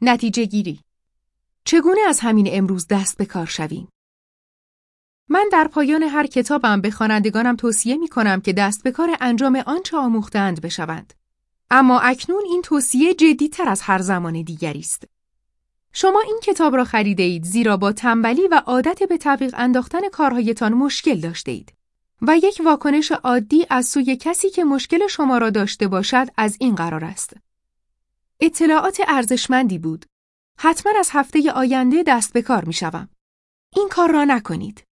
نتیجه گیری چگونه از همین امروز دست به کار شویم؟ من در پایان هر کتابم به خوانندگانم توصیه می کنم که دست به کار انجام آنچه آموختند بشوند. اما اکنون این توصیه تر از هر زمان دیگری است. شما این کتاب را خریده اید زیرا با تنبلی و عادت به تعویق انداختن کارهایتان مشکل داشته اید و یک واکنش عادی از سوی کسی که مشکل شما را داشته باشد از این قرار است. اطلاعات ارزشمندی بود. حتما از هفته آینده دست به کار می شوم. این کار را نکنید.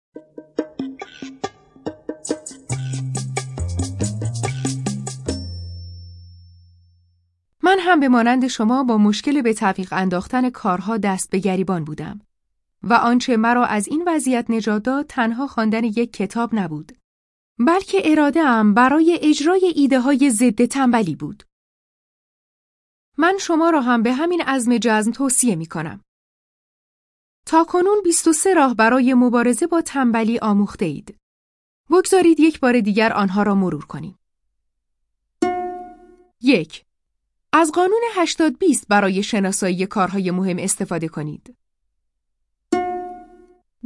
من هم به مانند شما با مشکل به تعویق انداختن کارها دست به گریبان بودم و آنچه مرا از این وضعیت نجات داد تنها خواندن یک کتاب نبود بلکه اراده ام برای اجرای ایده های ضد تنبلی بود من شما را هم به همین عزم جزم توصیه می کنم. تا کنون 23 راه برای مبارزه با تنبلی آموخته اید. بگذارید یک بار دیگر آنها را مرور کنیم. یک از قانون 80 20 برای شناسایی کارهای مهم استفاده کنید.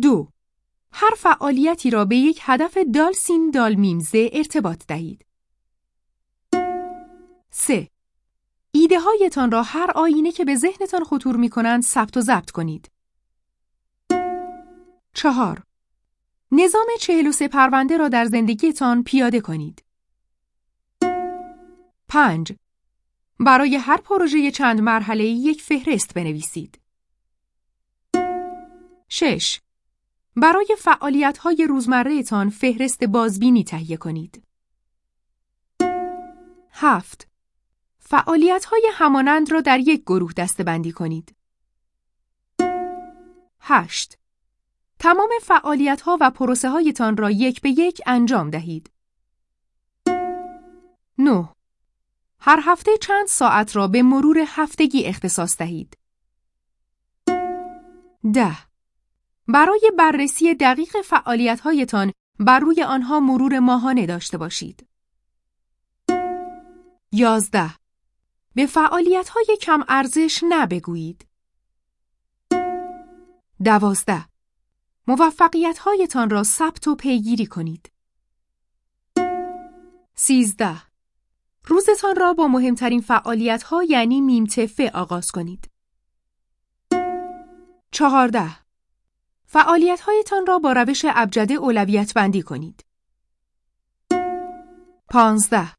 دو هر فعالیتی را به یک هدف دال سین دال میمزه ارتباط دهید. 3. ایده هایتان را هر آینه که به ذهنتان خطور می کنند ثبت و ضبط کنید. چهار نظام چهل و سه پرونده را در زندگیتان پیاده کنید. پنج برای هر پروژه چند مرحله یک فهرست بنویسید. شش برای فعالیت های روزمره تان فهرست بازبینی تهیه کنید. هفت فعالیت های همانند را در یک گروه دسته کنید. هشت تمام فعالیت ها و پروسه هایتان را یک به یک انجام دهید. 9. هر هفته چند ساعت را به مرور هفتگی اختصاص دهید. ده برای بررسی دقیق فعالیت هایتان بر روی آنها مرور ماهانه داشته باشید. یازده به فعالیت های کم ارزش نبگویید. دوازده موفقیت هایتان را ثبت و پیگیری کنید. سیزده روزتان را با مهمترین فعالیت ها یعنی میمتفه آغاز کنید. چهارده فعالیت هایتان را با روش ابجده اولویت بندی کنید. پانزده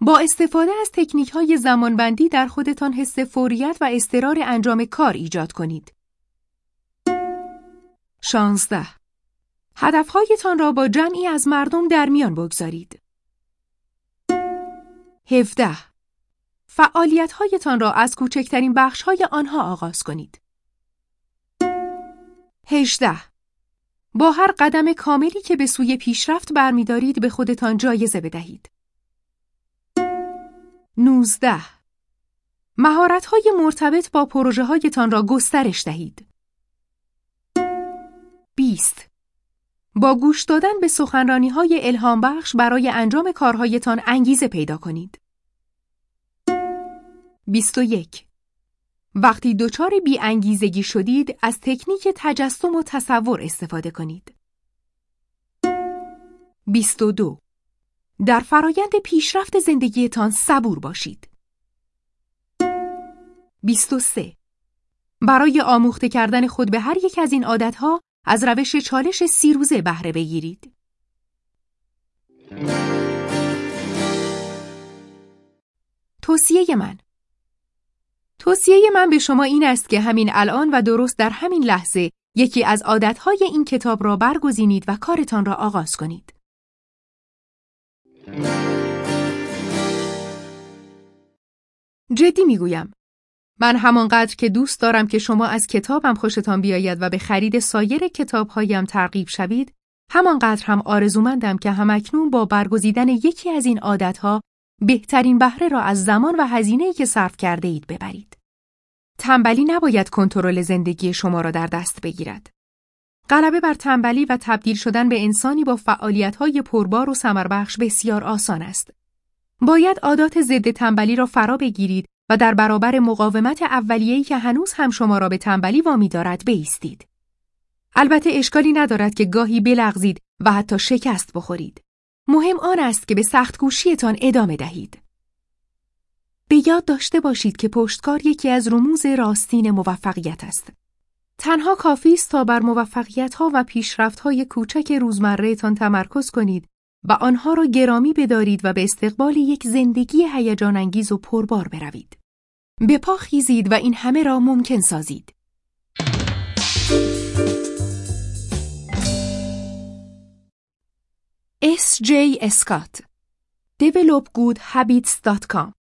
با استفاده از تکنیک های زمانبندی در خودتان حس فوریت و استرار انجام کار ایجاد کنید. شانزده هدفهایتان را با جمعی از مردم در میان بگذارید. هفده فعالیتهایتان را از کوچکترین بخشهای آنها آغاز کنید. هجده با هر قدم کاملی که به سوی پیشرفت برمیدارید به خودتان جایزه بدهید. 19. مهارت‌های مرتبط با پروژه هایتان را گسترش دهید. 20. با گوش دادن به سخنرانی های الهام بخش برای انجام کارهایتان انگیزه پیدا کنید. 21. وقتی دچار بی انگیزگی شدید از تکنیک تجسم و تصور استفاده کنید. 22. در فرایند پیشرفت زندگیتان صبور باشید. 23. برای آموخته کردن خود به هر یک از این عادتها از روش چالش سی روزه بهره بگیرید. توصیه من توصیه من به شما این است که همین الان و درست در همین لحظه یکی از عادتهای این کتاب را برگزینید و کارتان را آغاز کنید. جدی می‌گویم. من همانقدر که دوست دارم که شما از کتابم خوشتان بیاید و به خرید سایر کتابهایم ترغیب شوید، همانقدر هم آرزومندم که همکنون با برگزیدن یکی از این عادتها بهترین بهره را از زمان و هزینه‌ای که صرف کرده اید ببرید. تنبلی نباید کنترل زندگی شما را در دست بگیرد. غلبه بر تنبلی و تبدیل شدن به انسانی با فعالیت‌های پربار و ثمربخش بسیار آسان است. باید عادات ضد تنبلی را فرا بگیرید و در برابر مقاومت اولیه‌ای که هنوز هم شما را به تنبلی وامی دارد بیستید. البته اشکالی ندارد که گاهی بلغزید و حتی شکست بخورید. مهم آن است که به سخت گوشیتان ادامه دهید. به یاد داشته باشید که پشتکار یکی از رموز راستین موفقیت است. تنها کافی است تا بر موفقیت‌ها و پیشرفت‌های کوچک روزمرهتان تمرکز کنید و آنها را گرامی بدارید و به استقبال یک زندگی هیجان انگیز و پربار بروید. به پا خیزید و این همه را ممکن سازید. S. J. Scott developgoodhabits.com